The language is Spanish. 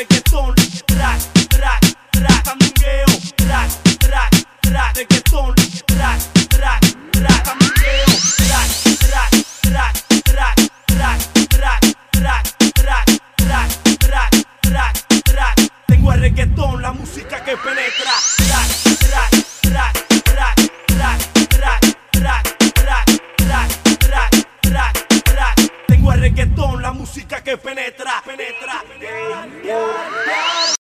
reggaetón, track, track, track, track, track, track, reggaetón, track, track, track, track, track, track, track, track, track, track, track, track, tengo el reggaetón, la música que penetra, track, track, track, track, track, track, track, track, track, track, track, track, tengo el la música que penetra, penetra.